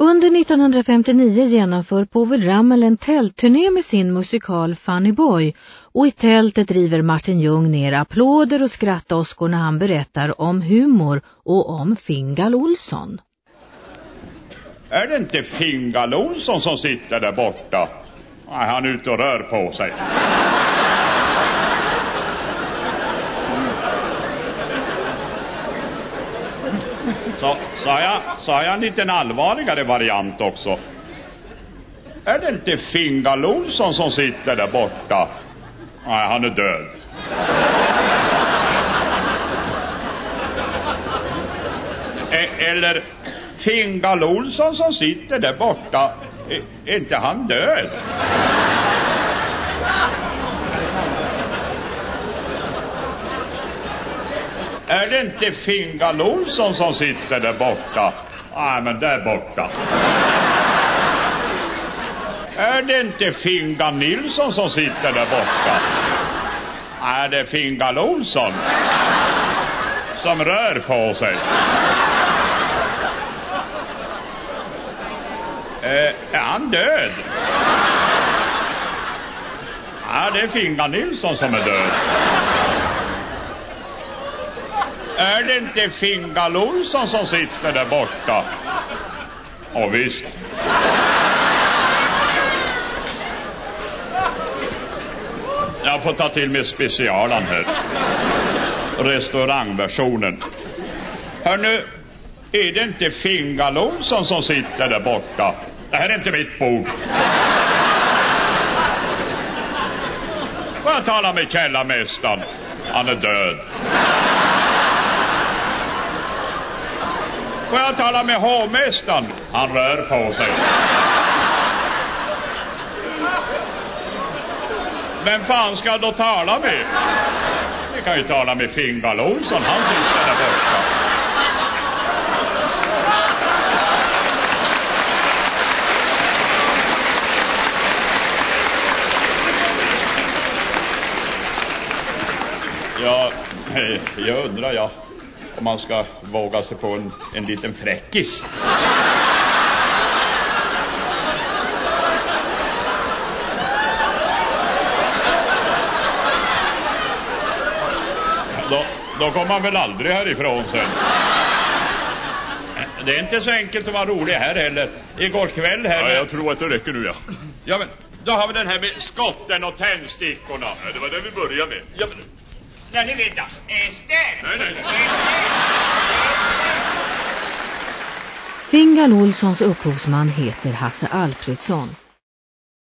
Under 1959 genomför Povel Ramel en tältturné med sin musikal Funny Boy och i tältet driver Martin Ljung ner applåder och skrattåskor när han berättar om humor och om Fingal Olsson. Är det inte Fingal Olsson som sitter där borta? Nej, han är ute och rör på sig. Så, sa, har jag, sa jag en liten allvarligare variant också. Är det inte Fingal Olsson som sitter där borta? Nej, han är död. E eller Fingal Olsson som sitter där borta, e, är inte han död? Är det inte Fingal Olsson som sitter där borta? Nej, men där borta. Är det inte Fingal Nilsson som sitter där borta? Nej, det är Fingal Olsson som rör på sig? Eh, är han död? Nej, det är Fingal Nilsson som är död. Är det inte Fingal Olsson som sitter där borta? Ja, visst. Jag får ta till mig specialen här. Restaurangversionen. Hör nu, är det inte Fingal Olsson som sitter där borta? Det här är inte mitt bord. Får jag tala med källarmästaren? Han är död. Tala med hovmästaren? Han rör på sig. Vem fan ska jag då tala med? Vi kan ju tala med Fingal Olsson, han sitter där borta. Ja, jag undrar jag om man ska våga sig på en, en liten fräckis. Då, då kommer man väl aldrig härifrån sen. Det är inte så enkelt att vara rolig här heller. Igår kväll här... Ja, jag tror att det räcker nu, ja. Ja, men då har vi den här med skotten och tändstickorna. ja det var det vi började med. Ja, men... Nej, ni vet jag. Ester! Nej, nej, nej. Fingal Olssons upphovsman heter Hasse Alfredsson.